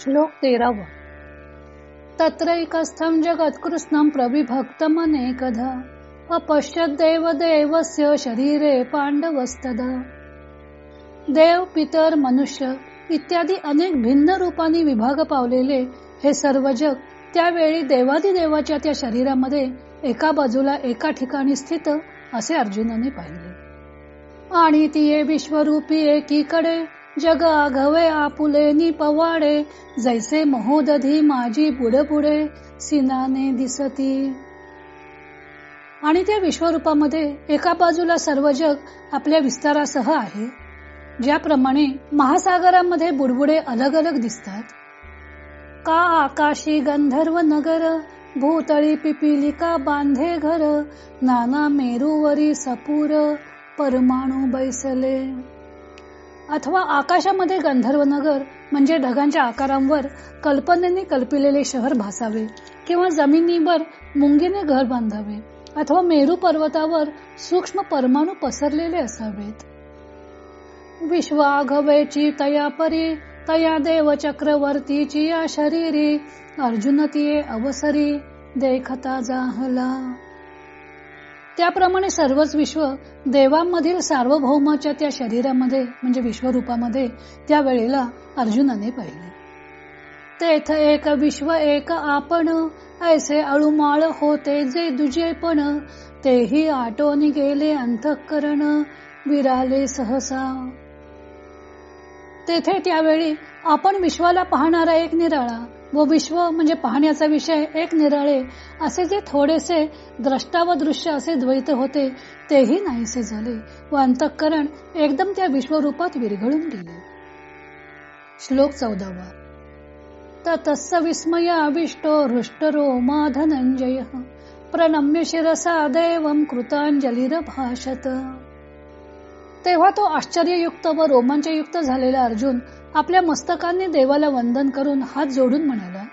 श्लोक तेरावा. तत्रैकस्थं जगत्कृष्णं प्रविभक्तमनेकधा अपश्यत देव देवस्य शरीरे पांडवस्तद देव पितर मनुष्य इत्यादी अनेक भिन्न रूपांनी विभाग पावलेले हे सर्व जग त्यावेळी देवादी देवाच्या त्या शरीरामध्ये एका बाजूला एका ठिकाणी स्थित असे अर्जुनाने पाहिले. आणि ती विश्वरूपी एकीकडे जग आघवे आपुले नि पवाडे जैसे महोदधी माझी पुढे पुढे सिनाने दिसती. आणि त्या विश्वरूपामध्ये एका बाजूला सर्व जग आपल्या विस्तारासह आहे ज्याप्रमाणे महासागरामध्ये बुडबुडे अलग अलग दिसतात. का आकाशी गंधर्व नगर भूतळी पिपिलिका बांधे घर नाना मेरूवरी सपूर परमाणू बैसले. अथवा आकाशामध्ये गंधर्व नगर म्हणजे ढगांच्या आकारांवर कल्पनेने कल्पिलेले शहर भासावे किंवा जमिनीवर मुंगीने घर बांधावे अथवा मेरू पर्वतावर सूक्ष्म परमाणू पसरलेले असावेत. विश्वाघवेची तया परी तया देव चक्रवर्तीची या शरीरी अर्जुन तिये अवसरी देखता जाहला. त्याप्रमाणे सर्वच विश्व देवांमधील सार्वभौमाच्या त्या शरीरामध्ये म्हणजे विश्वरूपामध्ये त्या वेळेला अर्जुनाने पाहिले. तेथ एक विश्व एक आपण ऐसे अळुमाळ होते जे दुजे पण तेही आटोन गेले अंतःकरण विराले सहसा. तेथे त्यावेळी आपण विश्वाला पाहणारा एक निराळा व विश्व म्हणजे पाहण्याचा विषय एक निराळे असे जे थोडेसे द्रष्टा व दृश्य असे द्वैत होते तेही नाहीसे झाले. व अंतःकरण एकदम त्या विश्वरूपात विरघळून गेले. श्लोक चौदावा. ततस्स विस्मयाविष्टो हृष्टरो मा धनंजय प्रणम्य शिरसा देवम कृतांजलीर भाषत तेव्हा तो आश्चर्ययुक्त व रोमांचयुक्त झालेला अर्जुन आपल्या मस्तकाने देवाला वंदन करून हात जोडून म्हणाला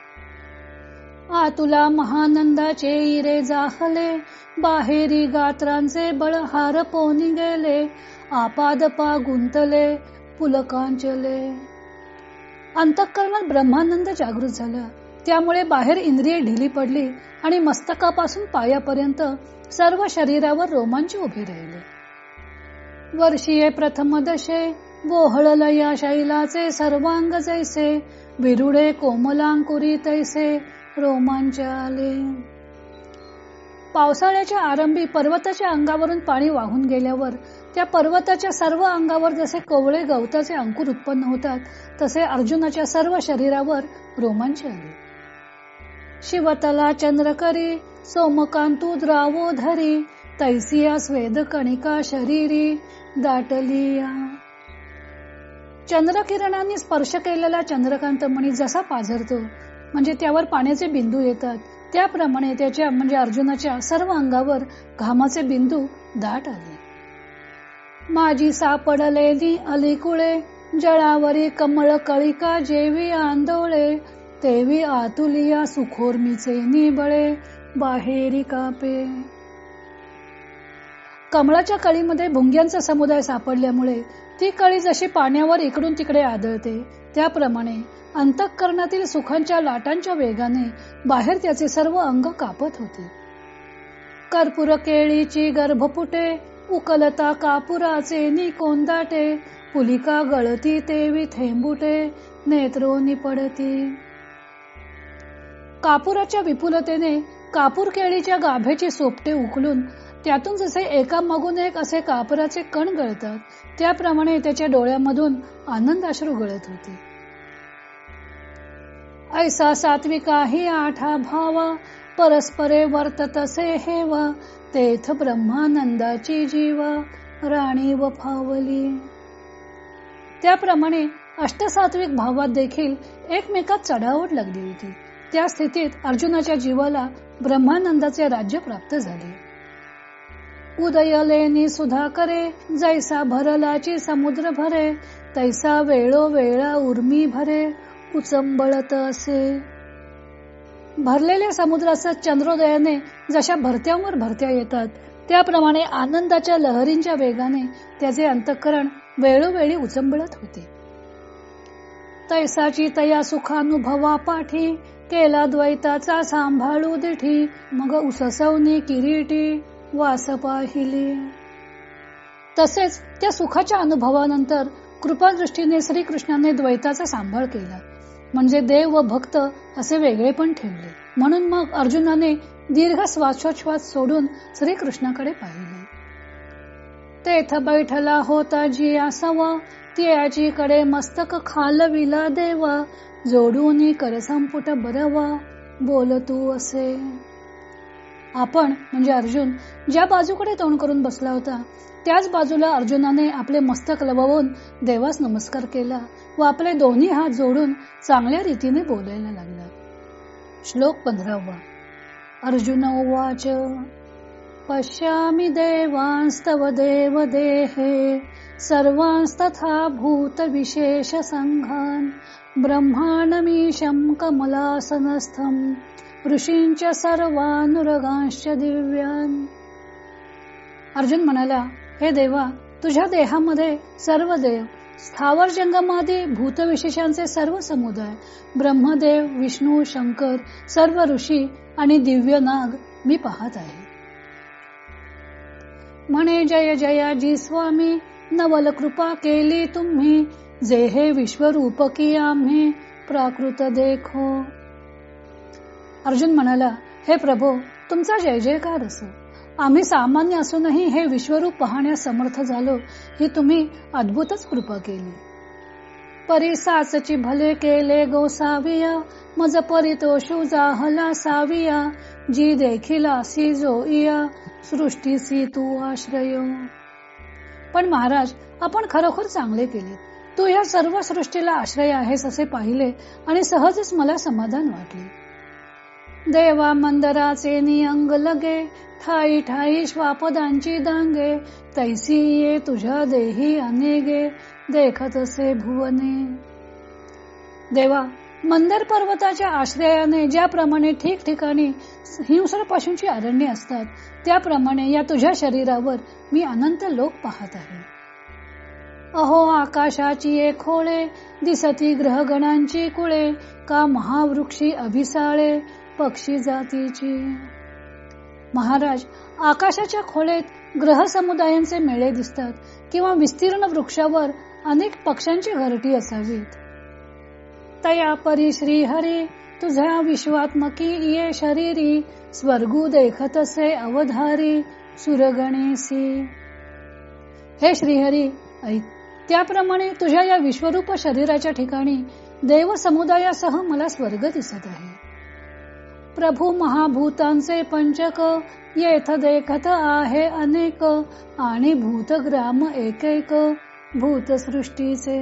आ तुला महानंदाचे इरे जाहले बाहेरी गात्रांचे बळहार पोनी गेले आपादपा गुंतले पुलकांचले. अंतःकरणात ब्रह्मानंद जागृत झाला. त्यामुळे बाहेर इंद्रिय ढिली पडली आणि मस्तकापासून पायापर्यंत सर्व शरीरावर रोमांच उभे राहिले. वर्षीय प्रथम दशे बोहळल या शैलाचे सर्वांग जैसे विरुडे कोमलांकुरी तैसे रोमांच आले पावसाळ्याच्या आरंभी पर्वताच्या अंगावरून पाणी वाहून गेल्यावर त्या पर्वताच्या सर्व अंगावर जसे कोवळे गवताचे अंकुर उत्पन्न होतात तसे अर्जुनाच्या सर्व शरीरावर रोमांच आले. शिवतला चंद्रकरी सोमकांतू द्रावो धरी तैसिया स्वेद कणिका शरीरी दाटलिया. चंद्रकिरणांनी स्पर्श केलेला चंद्रकांत मणी जसा पाझरतो म्हणजे त्यावर पाण्याचे बिंदू येतात. त्याप्रमाणे त्याच्या म्हणजे अर्जुनाच्या सर्व अंगावर घामाचे बिंदू दाट आले माझी सापडलेली अलीकुळे जळावरी कमळ कळिका जेवी आंदोळे तेवी आतुलिया सुखोर्मीचे निबळे बाहेरी कापे. कमळाच्या कळीमध्ये भुंग्यांचा समुदाय सापडल्यामुळे ती कळी जशी पाण्यावर इकडून तिकडे आदळते त्याप्रमाणे अंतःकरणातील सुखांच्या लाटांच्या वेगाने बाहेर त्याचे सर्व अंग कापत होते. कर्पूर केळीची गर्भपुटे उकलता कापुराचे नि कोंदाटे पुलिका गळती तेवी थेंबुटे नेत्रोनी पडती. कापुराच्या विपुलतेने कापूर केळीच्या गाभेची सोपटे उकलून त्यातून जसे एका मागून एक असे कापराचे कण गळतात त्याप्रमाणे त्याच्या डोळ्यामधून आनंद अश्रू गळत होते. ऐसा सात्विका ही आठा भावा परस्परे वर्ततसे हेव तेथ ब्रह्मानंदाची जीव राणी व फावली. त्याप्रमाणे अष्टसात्विक भावात देखील एकमेकात चढावट लागली होती. त्या स्थितीत अर्जुनाच्या जीवाला ब्रह्मानंदाचे राज्य प्राप्त झाले. उदयलेनी सुधा करे जैसा भरलाची समुद्र भरे तैसा वेळो वेळा उर्मी भरे उचंबळत असे. भरलेल्या समुद्राचा चंद्रोदयाने जशा भरत्यांवर भरत्या येतात त्याप्रमाणे आनंदाच्या लहरींच्या वेगाने त्याचे अंतःकरण वेळोवेळी उचंबळत होते. तैसाची तया सुखानुभवा पाठी केला द्वैताचा सांभाळू दिठी मग उससवनी किरीटी वास पाहिली. तसेच त्या सुखाच्या अनुभवानंतर कृपादृष्टीने श्रीकृष्णाने द्वैताचा सांभाळ केला. म्हणजे देव व भक्त असे वेगळे पण ठेवले. म्हणून मग अर्जुनाने दीर्घ श्वासोच्छ्वास सोडून श्रीकृष्णाकडे पाहिले. तेथ बैठला होता जी आसवा त्याची कडे मस्तक खालविला देवा. जोडून कर संपुट बरवा बोल तू असे. आपण म्हणजे अर्जुन ज्या बाजूकडे तोंड करून बसला होता त्याच बाजूला अर्जुनाने आपले मस्तक लवून देवास नमस्कार केला व आपले दोन्ही हात जोडून चांगल्या रीतीने बोलायला लागला. श्लोक पंधरावा. अर्जुन उवाच पश्यामी देवांस्तव देव देहे सर्वांस्तथा भूत विशेष संघान ब्रह्माणमीशं कमलासनस्थम ऋषींच्या सर्वानुरगांश दिव्यान. अर्जुन म्हणाला हे देवा तुझ्या देहामध्ये सर्व देव स्थावर जंगमादी भूतविशेषांचे सर्व समुदाय ब्रह्मदेव विष्णू शंकर सर्व ऋषी आणि दिव्य नाग मी पाहत आहे. म्हणे जय जया जी स्वामी नवल कृपा केली तुम्ही जे हे विश्वरूप की आम्ही प्राकृत देखो. अर्जुन म्हणाला हे प्रभो तुमचा जय जयकार असो. आम्ही सामान्य असूनही हे विश्वरूप पाहण्यास समर्थ झालो. ही तुम्ही अद्भुतच कृपा केली. परिसासची भले केले गोसाविया मज परितोषु जाहला साविया. जी देखिला सी जो इया सृष्टी सी तू आश्रय. पण महाराज आपण खरोखर चांगले केले. तू या सर्व सृष्टीला आश्रय आहेस असे पाहिले आणि सहजच मला समाधान वाटले. देवा मंदराचे नियंग लगे ठाई ठाई श्वापदांची दांगे तैसी ये तुझ्या देही अनेगे देखत असे भुवने. देवा मंदर पर्वताच्या आश्रयाने ज्याप्रमाणे ठिकठिकाणी हिंसर पशूंची अरण्य असतात त्याप्रमाणे या तुझ्या शरीरावर मी अनंत लोक पाहत आहे. अहो आकाशाची ए खोळे दिसती ग्रहगणांची कुळे का महावृक्षी अभिसाळे पक्षी जातीची. महाराज आकाशाच्या खोलेत ग्रह समुदायांचे मेळे दिसतात किंवा विस्तीर्ण वृक्षावर अनेक पक्ष्यांची घरटी असावीत. तया परी श्री हरी तुझ्या विश्वात्मकी ये शरीरी स्वर्गू देखतसे अवधारी सुरगणेसी. हे श्रीहरी ऐक त्याप्रमाणे तुझ्या या विश्वरूप शरीराच्या ठिकाणी देव समुदायासह मला स्वर्ग दिसत आहे. प्रभू महाभूतांचे पंचक येथ देखत आहे अनेक आणि भूतग्राम एकैक भूतसृष्टीचे.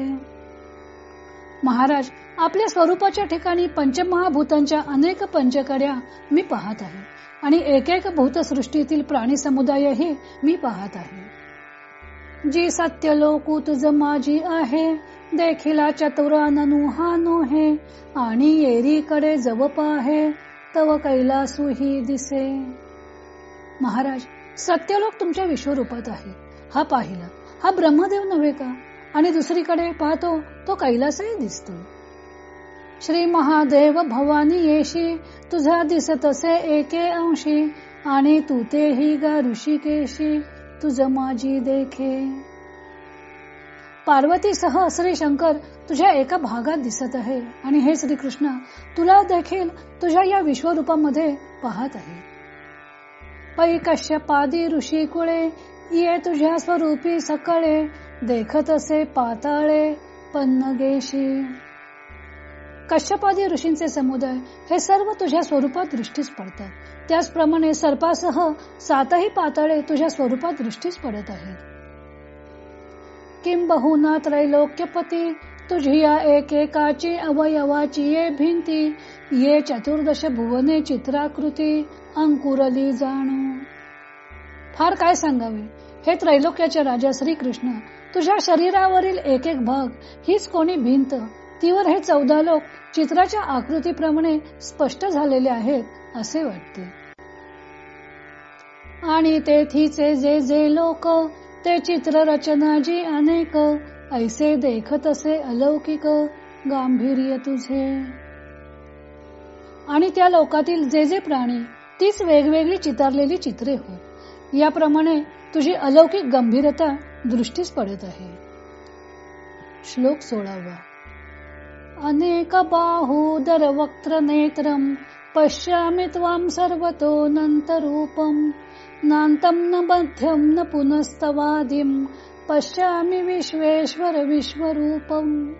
महाराज आपल्या स्वरूपाच्या ठिकाणी पंचमहाभूतांच्या अनेक पंचकड्या मी पाहत आहे आणि एक एक भूतसृष्टीतील प्राणी समुदायही मी पाहत आहे. जी सत्य लोकू तुझ माझी आहे देखिला चतुराननु हा नोहे आणि येरीकडे जवप आहे तव कैलासुही दिसे. महाराज सत्यलोक तुमच्या विश्वरूपात आहे. हा पाहिला. हा ब्रह्मदेव नव्हे का? आणि दुसरीकडे पाहतो तो कैलासही दिसतो. श्री महादेव भवानी येशी तुझा दिसतसे एके अंशी आणि तू तेही गा ऋषिकेशी तुझ माझी देखे. पार्वतीसह श्री शंकर तुझ्या एका भागात दिसत आहे. आणि हे श्रीकृष्ण तुला देखील तुझ्या या विश्वरूपामध्ये पाहत आहे. पै कश्यपादी ऋषी कुळे ये तुझ्या स्वरूपी सकळे देखत असे पाताळे पन्नगेशी. कश्यपादी ऋषींचे समुदाय हे सर्व तुझ्या स्वरूपात दृष्टीस पडतात. त्याचप्रमाणे सर्पासह सातही पाताळे तुझ्या स्वरूपात दृष्टीस पडत आहेत. किंबहुना त्रैलोक्यपती तुझी या एकेकाची अवयवाची ये भिंती ये चतुर्दश भुवने चित्राकृती अंकुरली जाणू. फार काय सांगावे? हे त्रैलोक्याचे राजा श्रीकृष्ण. तुझ्या शरीरावरील एक एक भाग हीच कोणी भिंत? तीवर हे चौदा लोक चित्राच्या आकृतीप्रमाणे स्पष्ट झालेले आहेत असे वाटते. आणि तेथीचे जे जे लोक ते चित्र रचना जी अनेक. ऐसे देखत असे अलौकिक गांभीर्य तुझे. आणि त्या लोकातील जे जे प्राणी तीच वेगवेगळी चितारलेली चित्रे होत याप्रमाणे तुझी अलौकिक गंभीरता दृष्टीस पडत आहे. श्लोक सोळावा. अनेक बाहुदर वक्त्र नेत्रम पश्यामि त्वां सर्वतो नंतरूपम नान्तं न मध्यं न पुनस्तवादिं पश्यामि विश्वेश्वर विश्वरूपम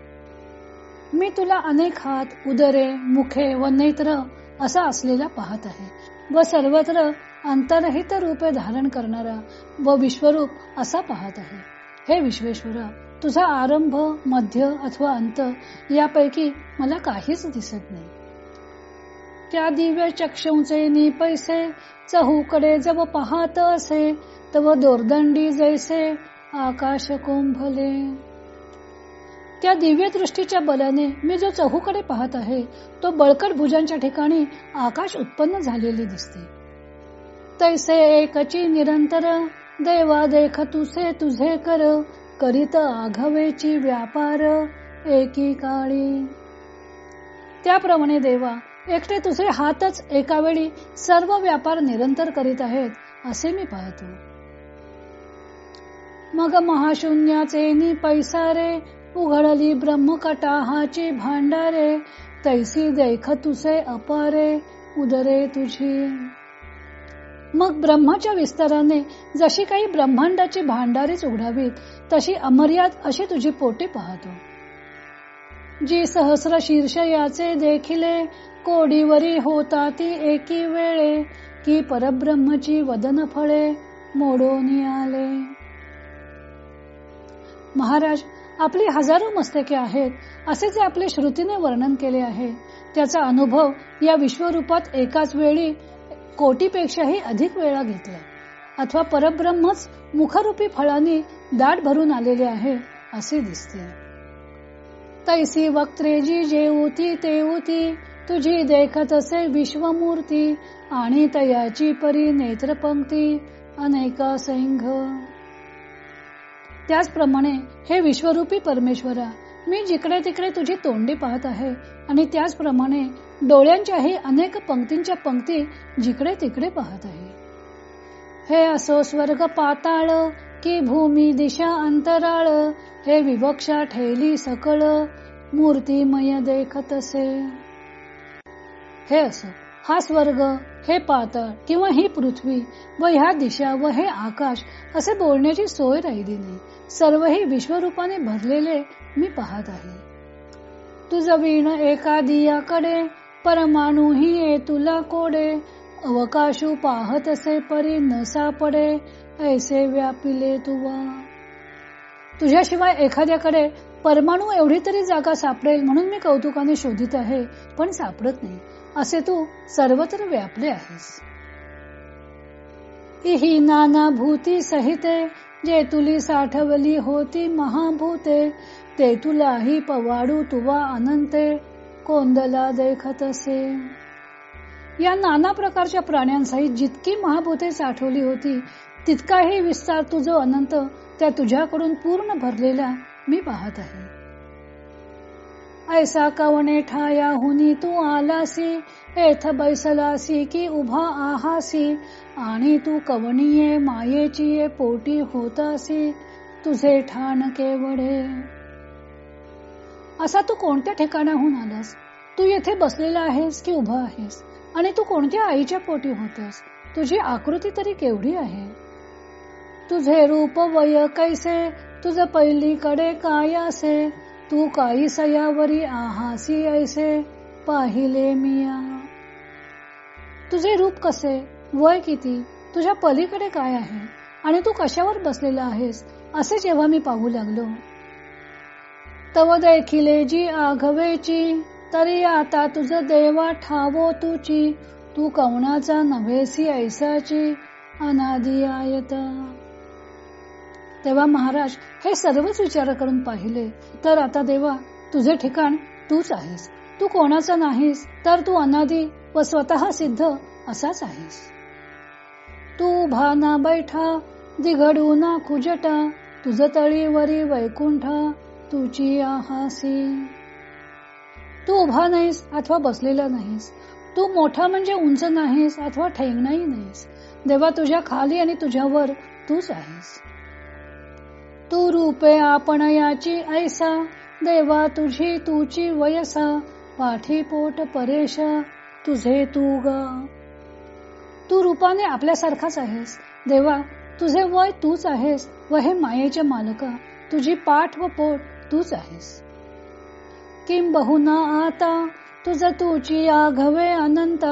मी तुला अनेक हात उदरे मुखे व नेत्र असा असलेला पाहत आहे व सर्वत्र अंतरहित रूपे धारण करणारा व विश्वरूप असा पाहत आहे. हे विश्वेश्वरा तुझा आरंभ मध्य अथवा अंत यापैकी मला काहीच दिसत नाही. त्या दिव्य चक्षुंचे नि पैसे चहूकडे जव पाहत असे तव दोरदंडी जैसे आकाश कोंभले. त्या दिव्य दृष्टीच्या बलाने मी जो चहूकडे पाहत आहे तो बळकट भुजांच्या ठिकाणी आकाश उत्पन्न झालेले दिसते. तैसे एकची निरंतर देवा देख तुसे तुझे कर करीत आघवेची व्यापार एकी काळी. त्याप्रमाणे देवा एकटे तुझे हातच एका वेळी सर्व व्यापार निरंतर करीत आहेत असे मी पाहतो. मग महाशून्याचे नि पैसा रे उघडली ब्रह्मकटाहाची भांडारे तैसी देख तुझे अपारे उदरे तुझी. मग ब्रह्माच्या विस्ताराने जशी काही ब्रह्मांडाची भांडारीच उघडावीत तशी अमर्याद अशी तुझी पोटी पाहतो. जी सहस्र शीर्ष याचे देखिले कोडीवरी होता ती एकी वेळे की परब्रह्मची वदन फळे मोडोनी आले. महाराज आपली हजारो मस्तके आहेत असे जे आपले श्रुतीने वर्णन केले आहे त्याचा अनुभव या विश्वरूपात एकाच वेळी कोटीपेक्षाही अधिक वेळा घेतला. अथवा परब्रह्मच मुखरूपी फळांनी दाट भरून आलेले आहे असे दिसते. तैसी वक्त्रेजी जेऊती तेऊती तुझी देखत असे विश्वमूर्ती आणि तयाची परी नेत्रपंक्ती अनेका सैंघ त्याचप्रमाणे हे विश्वरूपी परमेश्वरा मी जिकडे तिकडे तुझी तोंडी पाहत आहे आणि त्याचप्रमाणे डोळ्यांच्याही अनेक पंक्तींच्या पंक्ती जिकडे तिकडे पाहत आहे. हे असो स्वर्ग पाताळ की भूमी दिशा अंतराळ हे विवक्षा ठेली सकळ मूर्तीमय देखतसे हे असो हा स्वर्ग हे पातळ किंवा ही पृथ्वी व ह्या दिशा व हे आकाश असे बोलण्याची सोय राहिली नाही. सर्व हे विश्वरूपाने भरलेले मी पाहत आहे. तुझ वीण एका परमाणू ही ये तुला कोडे. अवकाशू पाहत असे परी न सापडे ऐसे व्यापिले तुवा. तुझ्याशिवाय एखाद्याकडे परमाणू एवढी तरी जागा सापडेल म्हणून मी कौतुकाने शोधित आहे पण सापडत नाही. असे तू सर्वत्र व्यापले आहेस. ही नाना भूती सहिते जे तुली साठवली होती महाभूते ते तुलाही पवाडू तुवा अनंते कोंदला देखत असे. या नाना प्रकारच्या प्राण्यांसहित जितकी महाभूते साठवली होती तितकाही विस्तार तुझो अनंत त्या तुझ्याकडून पूर्ण भरलेला मी पाहत आहे. ऐसा कवणे ठाया हुनी तू आलासी? एथ बैसलासी की उभा आहासी? आणि तू कवणीये मायेची ये पोटी होतासी? तुझे ठाण केवडे असा तू कोणत्या ठिकाणाहून आलास? तू येथे बसलेला आहेस की उभा आहेस? आणि तू कोणत्या आईच्या पोटी होतास? तुझी आकृती तरी केवढी आहे? तुझे रूप वय कैसे? तुझ पहिलीकडे काय असे? तू काही सयावरी आहासी ऐसे पाहिले मिया. तुझे रूप कसे? वय किती? तुझ्या पलीकडे काय आहे? आणि तू कशावर बसलेला आहेस? असे जेव्हा मी पाहू लागलो. तव देखिले जी आघवेची तरी आता तुझ देवा ठावो तुची. तू कवणाचा नव्हेसी ऐसाची अनादी आयता. तेव्हा महाराज हे सर्वच विचार करून पाहिले तर आता देवा तुझे ठिकाण तूच आहेस. तू कोणाचा नाहीस तर तू अनादी व स्वतः सिद्ध असाच आहेस. तू भाना बैठा दिघडू ना खुजटा तुझ तळीवरी वैकुंठ तुझी आहासी. तू उभा नाहीस अथवा बसलेला नाहीस. तू मोठा म्हणजे उंच नाहीस अथवा ठेंगणाही नाहीस. देवा तुझ्या खाली आणि तुझ्यावर तूच आहेस. तू रूपे आपण याची ऐसा देवा तुझी तुची वयसा पाठी पोट परेश तुझे तू ग. तू रूपाने आपल्यासारखाच आहेस देवा तुझे वय तूच आहेस व हे मायेचे मालका तुझी पाठ व पोट तूच आहेस. किम बहुना आता तुझ तुची आघवे अनंत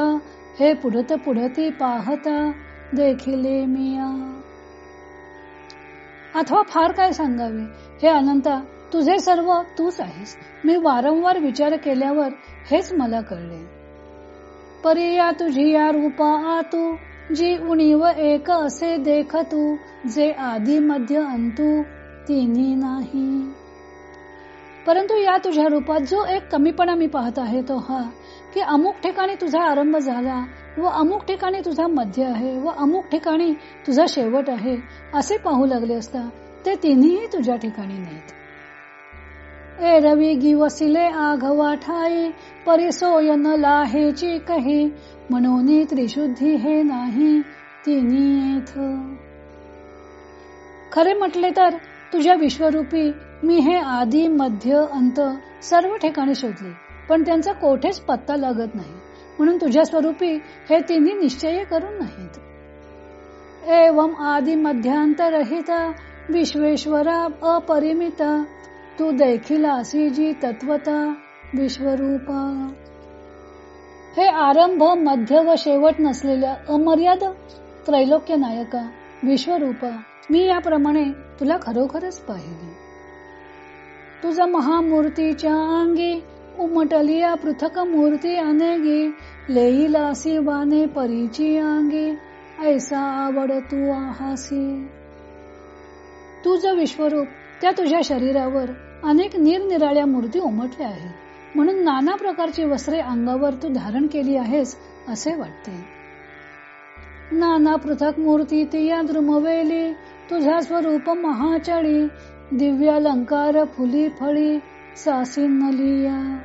हे पुढत पुढती पाहता देखिले मिया. अथवा फार काय सांगावे? हे अनंता तुझे सर्व तूच आहेस. मी वारंवार विचार केल्यावर हेच मला कळले. परिया तुझी या रूपा आतू जी उणीव एक असे देख तू जे आधी मध्य अंतू तिन्ही नाही. परंतु या तुझ्या रूपात जो एक कमीपणा मी पाहत आहे तो हा की अमुक ठिकाणी तुझा आरंभ झाला व अमुक ठिकाणी तुझा मध्य आहे व अमुक ठिकाणी तुझा शेवट आहे असे पाहू लागले असता ते तिन्ही तुझ्या ठिकाणी नाहीत. ए रवी गिवसिले आघवा ठाई परिसोय न लाहेची कही म्हणून त्रिशुद्धी हे नाही तिन्ही येथ. खरे म्हटले तर तुझ्या विश्वरूपी मी हे आधी मध्य अंत सर्व ठिकाणी शोधले पण त्यांचा कोठेच पत्ता लागत नाही. म्हणून तुझ्या स्वरूपी हे तिन्ही निश्चय करून नाहीत. एवम आदि मध्यांतरहित विश्वेश्वरा अपरिमित तू देखील असी जी तत्वता विश्वरूपा. हे आरंभ मध्य व शेवट नसलेल्या अमर्याद त्रैलोक्य नायका विश्वरूपा मी याप्रमाणे तुला खरोखरच पाहिले. तुझा महामूर्तीच्या अंगी उमटलिया पृथक मूर्ती अनेगी. लेईलासी बाने परीची अंगी ऐसा आवड तू आहासी. तुझं विश्वरूप त्या तुझ्या शरीरावर अनेक निरनिराळ्या मूर्ती उमटल्या आहेत. म्हणून नाना प्रकारची वस्त्रे अंगावर तू धारण केली आहेस असे वाटते. नाना पृथक मूर्ती तिया द्रुमवेली. तुझा स्वरूप महाचळी. दिव्यालंकार फुली फळी सासिनलिया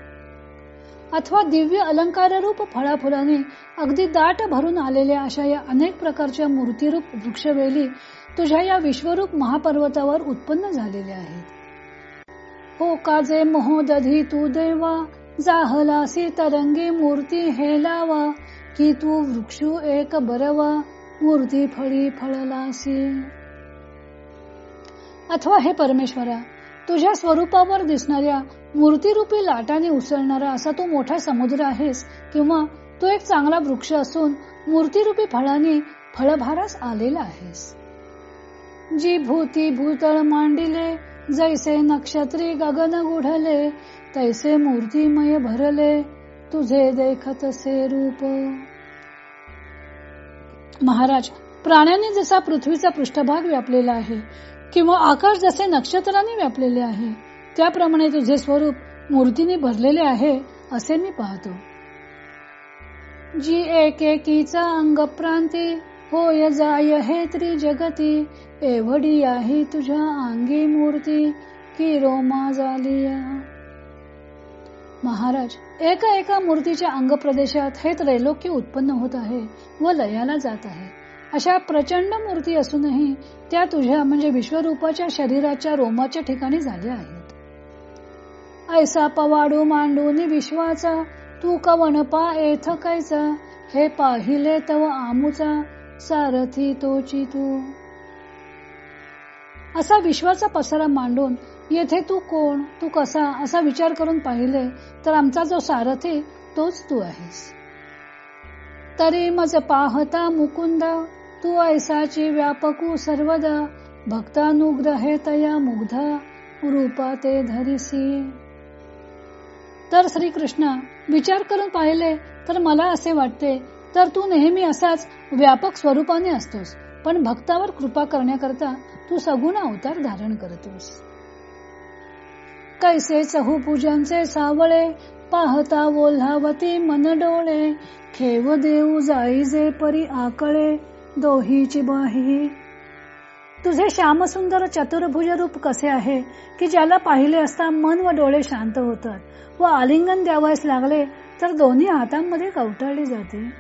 अथवा दिव्य अलंकार रूप फळा अगदी दाट भरून आलेल्या अशा या अनेक प्रकारच्या मूर्तीरूप वृक्षवेली तुझ्या या विश्वरूप महापर्वतावर उत्पन्न झालेल्या आहेत. हो काजे मोहोदधी तू देवा जाहलासी तरंगी मूर्ती हेलावा की तू वृक्षू एक बरवा मूर्ती फळी फळलासी. अथवा हे परमेश्वरा तुझ्या स्वरूपावर दिसणाऱ्या मूर्तीरूपी लाटाने उसळणारा असा तू मोठा समुद्र आहेस किंवा तू एक चांगला वृक्ष असून मूर्तीरूपी फळाने फळभारास आलेला आहेस. जी भूती भूतळ मांडिले जैसे नक्षत्री गगन गुढले तैसे मूर्तीमय भरले तुझे देखतसे रूप. महाराज प्राण्याने जसा पृथ्वीचा पृष्ठभाग व्यापलेला आहे किंवा आकाश जसे नक्षत्राने व्यापलेले आहे त्याप्रमाणे तुझे स्वरूप मूर्तीने भरलेले आहे असे मी पाहतो. जी एकेकीचा अंग प्रांती होय जाय हे त्रिजगती एवढी आहे तुझ्या अंगी मूर्ती की रोमा झालिया. महाराज एका एका मूर्तीच्या अंग प्रदेशात हे त्रैलोक्य उत्पन्न होत आहे व लयाला जात आहे. अशा प्रचंड मूर्ती असूनही त्या तुझ्या म्हणजे विश्वरूपाच्या शरीराच्या रोमाच्या ठिकाणी झाल्या आहेत. ऐसा पवाडू मांडून विश्वाचा तू कवन पा एथ कैचा हे पाहिले तव आमूचा सारथी तोची तू. असा विश्वाचा पसारा मांडून येथे तू कोण तू कसा असा विचार करून पाहिले तर आमचा जो सारथी तोच तू आहेस. तरी मज पाहता मुकुंद तू ऐसाची व्यापकू सर्वदा भक्तानुग्रहे तया मुग्धा रूपा ते धरिसी. तर श्रीकृष्ण विचार करून पाहिले तर मला असे वाटते तर तू नेहमी असाच व्यापक स्वरूपाने असतोस पण भक्तावर कृपा करण्याकरता तू सगुण अवतार धारण करतोस. कैसे चहू पूजांचे सावळे पाहता वोल्हावती मन डोळे खेव देऊ जाई जे परी आकळे दोहीची बाही. तुझे श्यामसुंदर चतुर्भुज रूप कसे आहे की ज्याला पाहिले असता मन व डोळे शांत होतात व आलिंगन द्यावयास लागले तर दोन्ही हातांमध्ये कवटाळली जाते.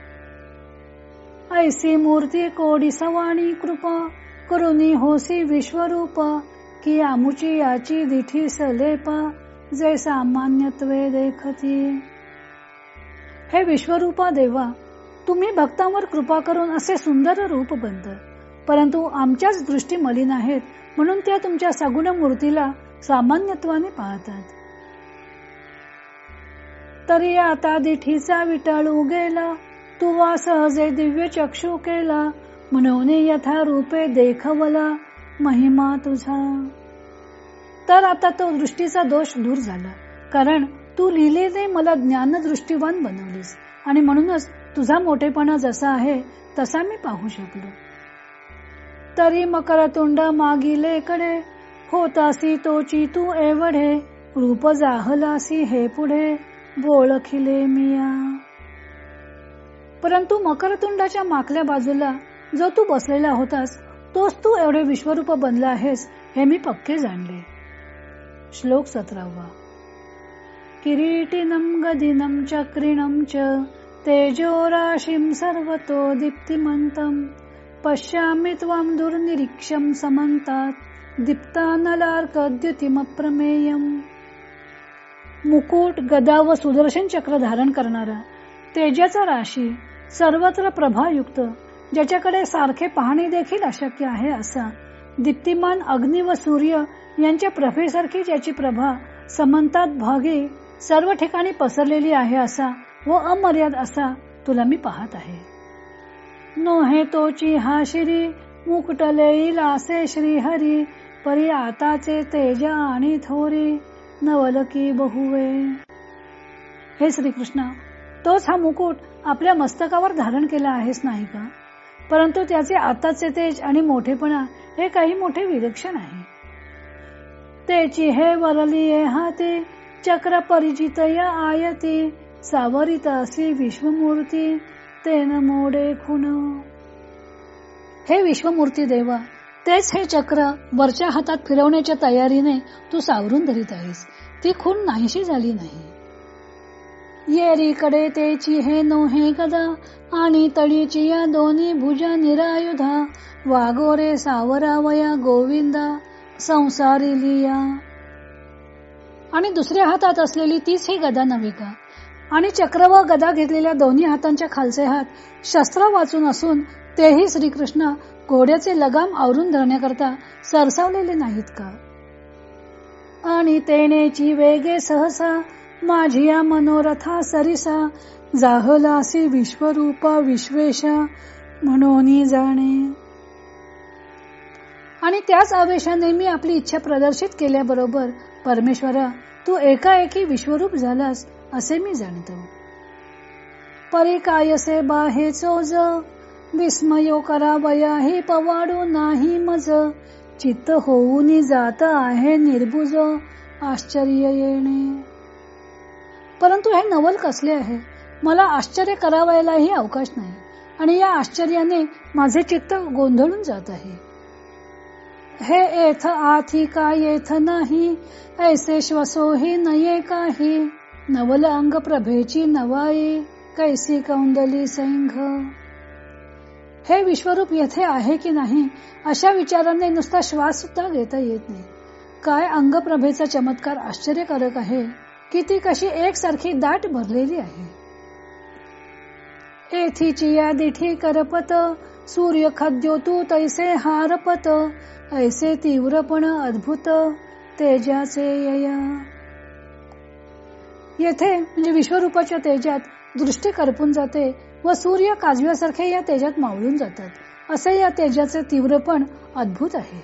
ऐसी मूर्ती कोडी सवाणी कृपा करुणी होसी विश्वरूप की आमुची याची दिठी सलेप जे सामान्यत्वे देखती. हे विश्वरूपा देवा तुम्ही भक्तांवर कृपा करून असे सुंदर रूप बनत. परंतु आमच्याच दृष्टी मलिन आहेत म्हणून त्या तुमच्या सगुण मूर्तीला सामान्यत्वाने पाहतात. तरी आता दिठीचा विटाळू गेला तुवा सहजे दिव्य चक्षु केला म्हणून यथा रूपे देखवला महिमा तुझा. तर आता तो दृष्टीचा दोष दूर झाला कारण तू लिहिलेले मला ज्ञान दृष्टीवान बनवलीस आणि म्हणूनच तुझा मोठेपणा जसा आहे तसा मी पाहू शकलो. तरी मकरतुंड मागिले कडे होतासी तोची तू एवढे रूप जाहलासी हे पुढे बोळखिले मिया. परंतु मकरतुंडाच्या माकल्या बाजूला जो तू बसलेला होतास तोच तू एवढे विश्वरूप बनला आहेस हे मी पक्के जाणले. श्लोक सतरावा. किरीटिनम गदिनम चक्रिणं च तेजोराशिं सर्वतो दीप्तिमन्तं। पश्यामि त्वां दुर्निरीक्षं समन्तात्। दीप्तानलार्कद्युतिमप्रमेयम्। मुकुट गदा व सुदर्शन चक्र धारण करणारा तेजाचा राशी सर्वत्र प्रभायुक्त ज्याच्याकडे सारखे पाहणे देखील अशक्य आहे असा दीप्तिमान अग्नी व सूर्य यांच्या प्रभेसारखी ज्याची प्रभा समंतात भागी सर्व ठिकाणी पसरलेली आहे असा व अमर्याद असा तुला मी पाहत आहे. नोहे तोची हा शिरी मुकटले लासे श्रीहरी परी आताचे तेज आणि थोरी नवलकी बहुवे. हे श्रीकृष्ण तोच हा मुकुट आपल्या मस्तकावर धारण केला आहेस नाही का? परंतु त्याचे आताचे तेज आणि मोठेपणा हे काही मोठे विलक्षण आहे. तेची हे वरली हाती चक्र परिचित या आयती सावरित असी विश्वमूर्ती तेन मोडे खुन हे विश्वमूर्ती देवा तेच हे चक्र वरच्या हातात फिरवण्याच्या तयारीने तू सावरून धरीत आहेस. ती खून नाहीशी झाली नाही. येरीकडे तेची हे नोहे गदा आणि तळीची या दोन्ही भुजा निरायुधा. वागोरे सावरावया गोविंदा संसारी लिया. आणि दुसऱ्या हातात असलेली तीच ही गदा नव्हे का? आणि चक्र व गदा घेतलेल्या दोन्ही हातांच्या खालचे हात शस्त्र वाचून असून तेही श्रीकृष्ण घोड्याचे लगाम आवरून धरण्याकरता सरसावलेले नाहीत का? आणि तेनेची वेगे सहसा माझी या मनोरथा सरिसा जाहलासी विश्वरूपा विश्वेशा म्हणून जाणे. आणि त्याच आवेशाने मी आपली इच्छा प्रदर्शित केल्याबरोबर परमेश्वरा तू एकाएकी विश्वरूप झालास असे मी जाणतो. परी कायसे बाहे चोज विस्मयो करावया हि पवाडू नाही मज. चित्त होऊन जात आहे निर्भुज आश्चर्य येणे. परंतु हे नवल कसले आहे? मला आश्चर्य करावायलाही अवकाश नाही आणि या आश्चर्याने माझे चित्त गोंधळून जात आहे. हे एथ आथी का येथ नाही ऐसे श्वसोही नये काही. नवल अंग प्रभेची नवाई कैसी कौंदली सैंघ? हे विश्वरूप येथे आहे की नाही अशा विचाराने नुसता श्वास सुद्धा घेता येत नाही. काय अंगप्रभेचा चमत्कार आश्चर्यकारक आहे की ती कशी एकसारखी दाट भरलेली आहे. एथीची या दिठी करपत सूर्य खद्यो तू तैसे हारपत ऐसे तीव्रपण अद्भुत तेजाचे यया. येथे म्हणजे विश्वरूपाच्या तेजात दृष्टी करपून जाते व सूर्य काजव्यासारखे या तेजात मावळून जातात. असे या तेजाचे तीव्रपण अद्भुत आहे.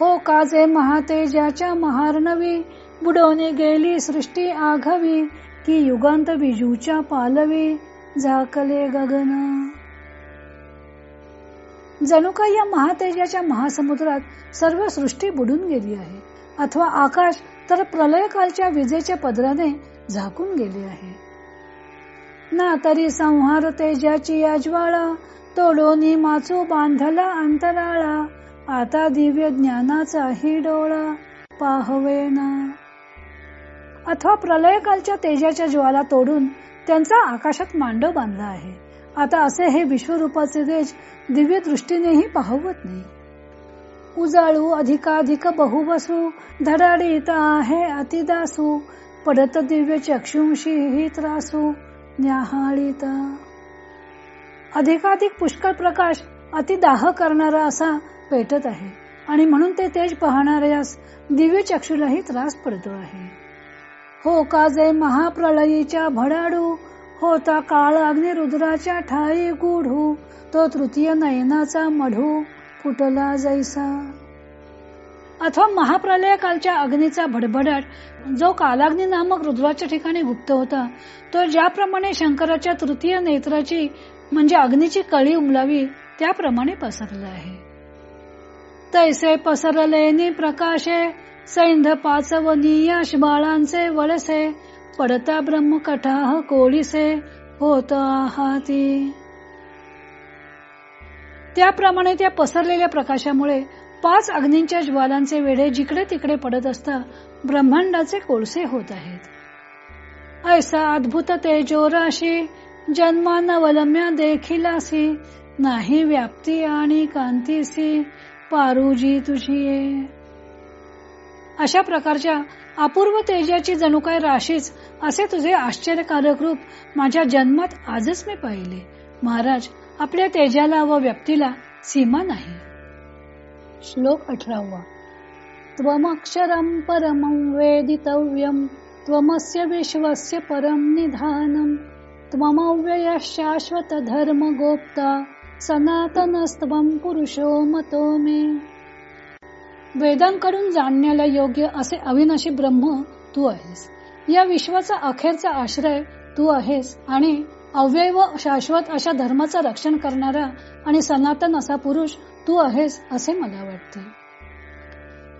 हो काजे महातेजाच्या महारणवी बुडवणे गेली सृष्टी आघावी की युगांत विजूच्या पालवी झाकले गगन. जणू या महातेजाच्या महासमुद्रात सर्व सृष्टी बुडून गेली आहे. अथवा आकाश तर प्रलयकालच्या विजेच्या पदराने झाकून गेले आहे. ना तरी संहार तेजाची अज्वाळा तोडोनी माचू बांधला अंतराळा आता दिव्य ज्ञानाचाही डोळा पाहवेना अथवा प्रलयकालच्या तेजाच्या ज्वाला तोडून त्यांचा आकाशात मांडव बांधला आहे. आता असे हे विश्वरूपाचे तेज दिव्य दृष्टीनेही पाहवत नाही. उजाळू अधिकाधिक बहुबसू धडाडीत आहे अतिदासू पडत दिव्य चक्षुंशी ही त्रासू न्याहाळीता. अधिकाधिक पुष्कळ प्रकाश अतिदाह करणारा असा पेटत आहे. आणि म्हणून ते तेज पाहणाऱ्यास दिव्य चक्षुलाही त्रास पडतो आहे. हो का जे महाप्रलयीच्या भडाडू होता काळ अग्नि रुद्राच्या ठाई गुढू तो तृतीय नयनाचा मढू फुटला जैसा अथवा महाप्रलय कालच्या अग्नीचा भडभडाट जो कालाग्नी नामक रुद्राच्या ठिकाणी गुप्त होता तो ज्याप्रमाणे शंकराच्या तृतीय नेत्राची म्हणजे अग्नीची कळी उमलावी त्याप्रमाणे पसरले आहे. तैसे पसरले प्रकाशे सैंध पाचवनी यश बाळांचे वळसे पडता ब्रह्मकटाह कोळीसे होत आहाती. त्याप्रमाणे त्या पसरलेल्या प्रकाशामुळे पाच अग्नींच्या ज्वालांचे वेढे जिकडे तिकडे पडत असता ब्रह्मांडाचे कोळसे होत आहेत. ऐसा अद्भुत तेजोराशी जन्मानवलम्य देखिलासी नाही व्याप्ती आणि कांतीसी पारुजी तुझी अशा प्रकारच्या अपूर्व तेजाची जणू काय राशीच असे तुझे आश्चर्यकारक रूप माझ्या जन्मात आजच मी पाहिले. महाराज आपल्या तेजाला व व्यक्तीला सीमा नाही. श्लोक अठरावा. त्वमक्षरं परमं वेदितव्यं त्वमस्य विश्वस्य परम निधानम त्वमव्यय शाश्वत धर्म गोप्ता सनातनस्त्वं पुरुषो मतो मे. वेदांकडून जाणण्याला योग्य असे अविनाशी ब्रह्म तू आहेस. या विश्वाचा अखेरचा आश्रय तू आहेस आणि अव्यय व शाश्वत अशा धर्माचं रक्षण करणारा आणि सनातन असा पुरुष तू आहेस असे मला वाटते.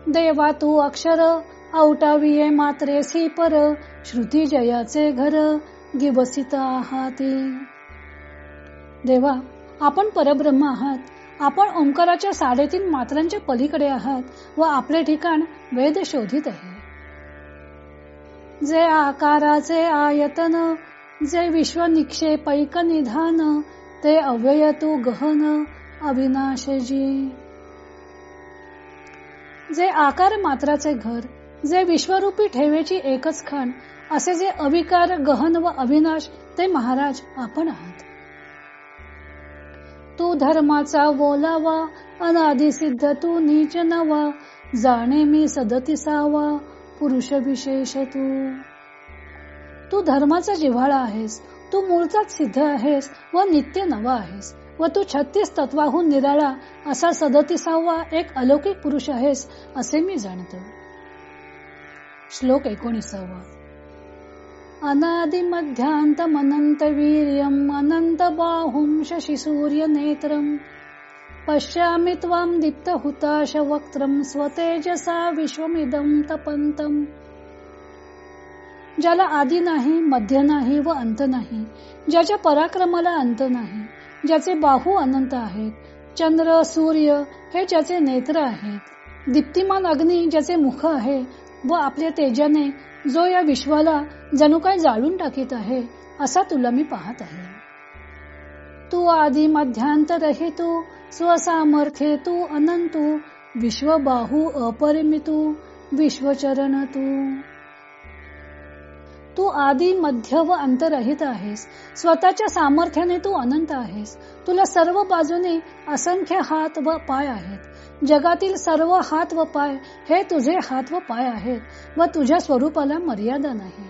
देवा तू अक्षर औटाविये मात्रेसी पर श्रुती जयाचे घर गिबसित आहाती. देवा आपण परब्रह्म आहात. आपण ओंकाराच्या साडेतीन मात्रांच्या पलीकडे आहात व आपले ठिकाण वेद शोधित आहे. जे आकाराचे आयतन जे विश्व निक्षेपैक निधान ते अव्यय तू गहन अविनाशजी. जे आकार मात्राचे घर जे विश्वरूपी ठेवेची एकच खण असे जे अविकार गहन व अविनाश ते महाराज आपण आहात. तू धर्माचा बोलावा अनादि सिद्ध तू नीच नवा जाणे मी सदतीसावा पुरुष विशेष तू. तू धर्माचा जिव्हाळा आहेस. तू मूळचाच सिद्ध आहेस व नित्य नवा आहेस. व तू छत्तीस तत्वाहून निराळा असा सदतीसावा एक अलौकिक पुरुष आहेस असे मी जाणतो. श्लोक एकोणीसावा. अनादि मध्यांत मनंत वीर्यम अनंत बाहुम शशी सूर्य नेत्रम पश्यामि त्वाम दीप्त हुताश वक्त्रम स्वतेजसा विश्वमिदम तपंतम ज्याला आधी नाही मध्य नाही व अंत नाही ज्याच्या पराक्रमाला अंत नाही ज्याचे बाहू अनंत आहेत चंद्र सूर्य हे ज्याचे नेत्र आहेत दीप्तिमान अग्नी ज्याचे मुख आहे व आपल्या तेजाने जो या विश्वाला जणू काय जाळून टाकीत आहे असा तुला मी पाहत आहे. तू आधी मध्यांतर हे तू स्वसामर्थ्ये तू अनंतू विश्व बाहू अपरिमितू विश्वचरण तू. तू आधी मध्य व अंतरहित आहेस. स्वतःच्या सामर्थ्याने तू अनंत आहेस. तुला सर्व बाजूने असंख्य हात व पाय आहेत. जगातील सर्व हात व पाय हे तुझे हात व पाय आहेत व तुझ्या स्वरूपाला मर्यादा नाही.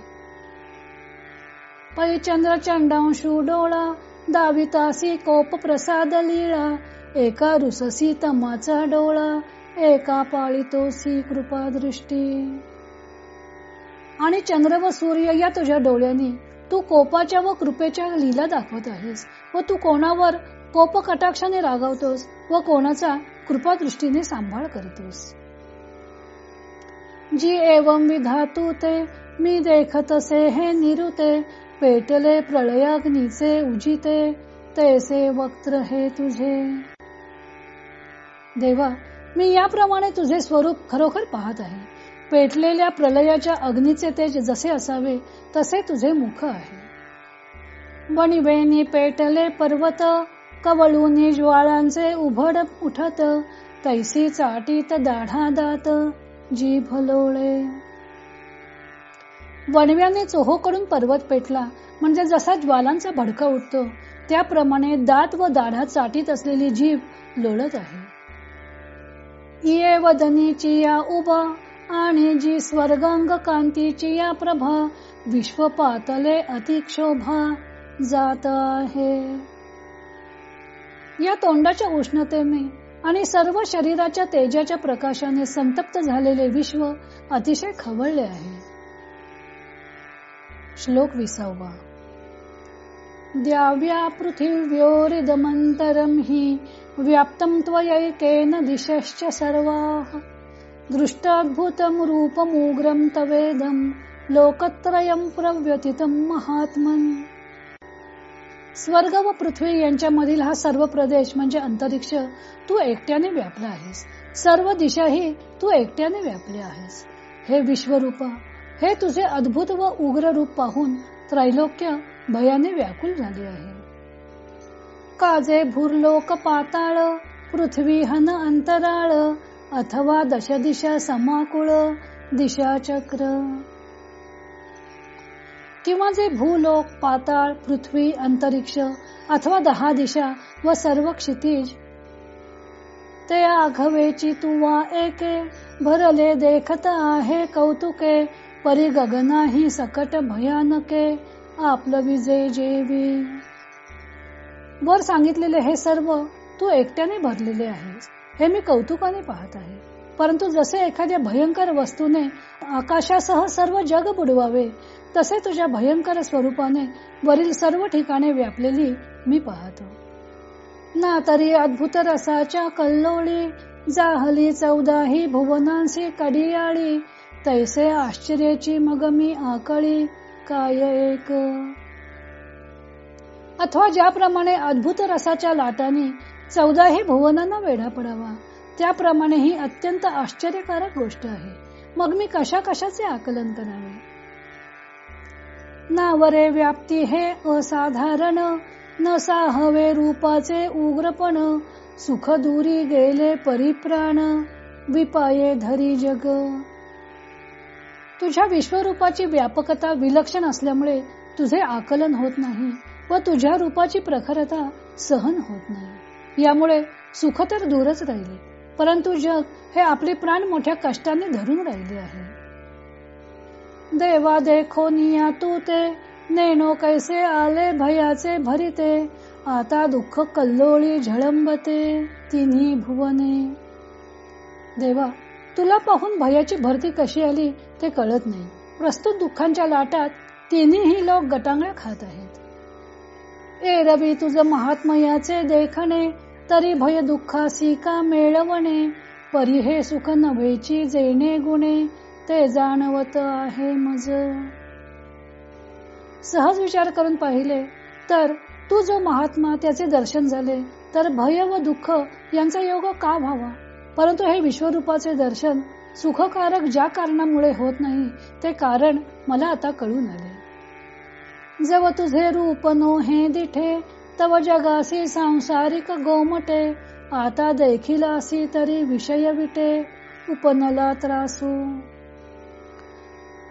पै चंद्र चंडांशू डोळा दावितासी कोप प्रसाद लीळा एका रुससी तमाचा डोळा एका पाळीतोसी कृपा दृष्टी आणि चंद्र व सूर्य या तुझ्या डोळ्यांनी तू कोपाच्या व कृपेच्या लीला दाखवत आहेस व तू कोणावर कोप कटाक्षाने रागवतोस व कोणाचा कृपा दृष्टीने सांभाळ करतोस. जी एवं विधातू ते मी देखतसे हे निरुते पेटले प्रळयाग्नीचे उजिते तैसे वक्त्र हे तुझे. देवा मी याप्रमाणे तुझे स्वरूप खरोखर पाहत आहे. पेटलेल्या प्रलयाच्या अग्नीचे तेज जसे असावे तसे तुझे मुख आहे. बनिवेनी पेटले पर्वत कवळूनी ज्वाळांचे उभड उठत तैसी चाटीत दाढा दात जी भलोळे वणव्याने चोहोकडून पर्वत पेटला म्हणजे जसा ज्वालांचा भडका उठतो त्याप्रमाणे दात व दाढा चाटीत असलेली जीभ लोळत आहे. इये वदनीची या उभा आणि जी स्वर्गांग कांतीची या प्रभा विश्व पातले अतिक्षोभा जात आहे. या तोंडाच्या उष्णतेने आणि सर्व शरीराच्या तेजाच्या प्रकाशाने संतप्त झालेले विश्व अतिशय खवळले आहे. श्लोक विसावा. द्याव्या पृथिव्योरिदमंतरम हि व्याप्तम त्वयैकेन दिशश्च सर्वाः। दृष्टाद्भुतं रूपमुग्रं तवेदं लोकत्रयं प्रव्यतितं महात्मन. स्वर्ग व पृथ्वी यांच्यामधील हा सर्व प्रदेश म्हणजे अंतरिक्ष. तू एकट्याने व्यापला आहेस. सर्व दिशाही तू एकट्याने व्यापले आहेस. हे विश्वरूपा हे तुझे अद्भुत व उग्र रूप पाहून त्रैलोक्य भयाने व्याकुल झाले आहे. काजे भूर्लोक पाताळ पृथ्वी हन अंतराळ अथवा दश दिशा समाकुळ दिशा चक्र किंवा जे भूलोक पाताळ पृथ्वी अंतरिक्ष अथवा दहा दिशा व सर्व क्षितिज ते आघवेची तुवा एके भरले देखत आहे कौतुके परी गगनाही सकट भयानके आपलं विजे जेवी. वर सांगितलेले हे सर्व तू एकट्याने भरलेले आहेस. हे मी कौतुकाने पाहत आहे. परंतु जसे एखाद्या भयंकर वस्तूने आकाशासह सर्व जग बुडवावे तसे तुझ्या भयंकर स्वरूपाने वरील सर्व ठिकाणे व्यापलेली मी पाहतो. ना तरी अद्भुत रसाच्या कल्लोळी जाहली चौदाही भुवनांशी कडियाळी तैसे आश्चर्याची मग मी आकळी काय एक? अथवा ज्याप्रमाणे अद्भुत रसाच्या लाटाने चौदाही भुवनांना वेढा पडावा. त्याप्रमाणे ही अत्यंत आश्चर्यकारक गोष्ट आहे. मग मी कशा कशाचे आकलन करावे? नावरे व्याप्ती हे असाधारण. न साहवे रूपाचे उग्रपण. सुख दुरी गेले परिप्राण. विपाये धरी जग. तुझ्या विश्वरूपाची व्यापकता विलक्षण असल्यामुळे तुझे आकलन होत नाही व तुझ्या रूपाची प्रखरता सहन होत नाही. यामुळे सुख तर दूरच राहिले. परंतु जग हे आपले प्राण मोठ्या कष्टाने धरून राहिले आहे. देवा देखो निया तू ते नेणो कैसे आले भयाचे भरिते आता दुःख कल्लोळी झळंबते तिन्ही भुवने. देवा तुला पाहून भयाची भरती कशी आली ते कळत नाही. प्रस्तुत दुःखांच्या लाटात तिन्ही लोक गटांगळ्या खात आहेत. ए रवी तुझ महात्मयाचे देखणे तरी भय दुःखासी का मेळवणे? परी हे सुख नभेची जेणे गुणे ते जाणवत आहे मज. सहज विचार करून पाहिले तर तू जो महात्मा त्याचे दर्शन झाले तर भय व दुःख यांचा योग का व्हावा? परंतु हे विश्वरूपाचे दर्शन सुखकारक ज्या कारणामुळे होत नाही ते कारण मला आता कळून आले. जव तुझे रूप नो हे दिठे तव जगासी सांसारिक गोमटे आता देखील असी तरी विषय विटे उपनला त्रासू।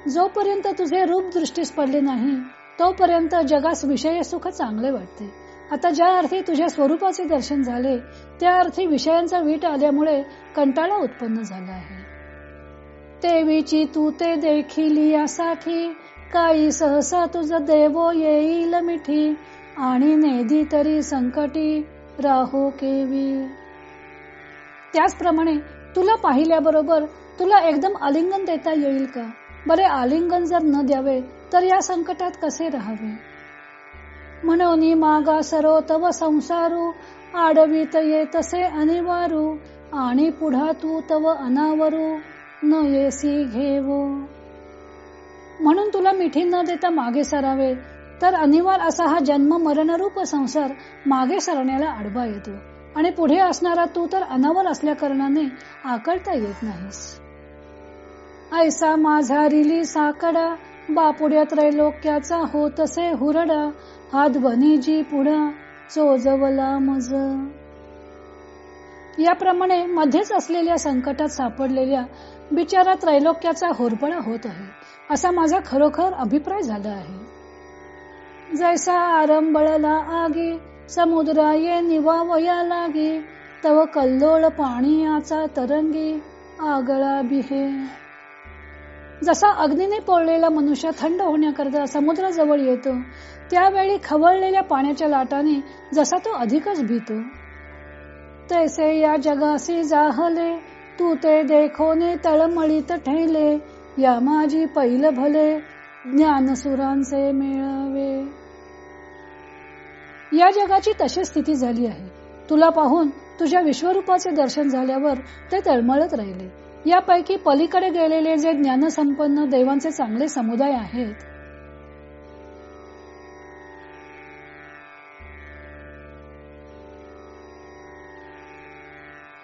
जोपर्यंत तुझे रूप दृष्टीस पडले नाही तोपर्यंत जगास विषय सुख चांगले वाटते. आता ज्या अर्थी तुझ्या स्वरूपाचे दर्शन झाले त्या अर्थी विषयांचा वीट आल्यामुळे कंटाळा उत्पन्न झाला आहे. तेवीची तू ते देखील यासाठी काही सहसा तुझ देवो येईल मिठी आणि नेधी तरी संकटी राहो केवी. त्याचप्रमाणे तुला पाहिल्याबरोबर तुला एकदम आलिंगन देता येईल का? बरे आलिंगन जर न द्यावे तर या संकटात कसे राहावे? म्हणून मागा सरो तव संसारू आडवीत ये तसे अनिवारू आणि पुढा तू तव अनावरू न येसी घेवो. म्हणून तुला मिठी न देता मागे सरावे तर अनिवार्य असा हा जन्म मरणरूप संसार मागे सरण्याला आडवा येतो. आणि पुढे असणारा तू तर अनावर असल्या कारणाने आकळता येत नाहीस. ऐसा माझा रिली साकडा बापुड्या त्रैलोक्याचा होतसे हुरडा हा ध्वनी जी पुढा चोजवला मज. याप्रमाणे मध्येच असलेल्या संकटात सापडलेल्या बिचारा त्रैलोक्याचा होरपळा होत आहे असा माझा खरोखर अभिप्राय झाला आहे. जैसा आरंबळला आगी समुद्रा ये निवावया लागी तव कल्लोळ पाणीयाचा तरंगी आगळा बिहे. जसा अग्नीने पोळलेला मनुष्य थंड होण्याकरता समुद्राजवळ येतो त्यावेळी खवळलेल्या पाण्याच्या लाटाने जसा तो अधिकच भीतो. तैसे या जगासी जाहले तू ते देखोने तळमळीत ठेले या माझी पैल भले ज्ञानसुरांचे मेळावे. या जगाची तशी स्थिती झाली आहे. तुला पाहून तुझ्या विश्वरूपाचे दर्शन झाल्यावर ते तळमळत राहिले. यापैकी पलीकडे गेलेले जे ज्ञानसंपन्न देवांचे चांगले समुदाय आहेत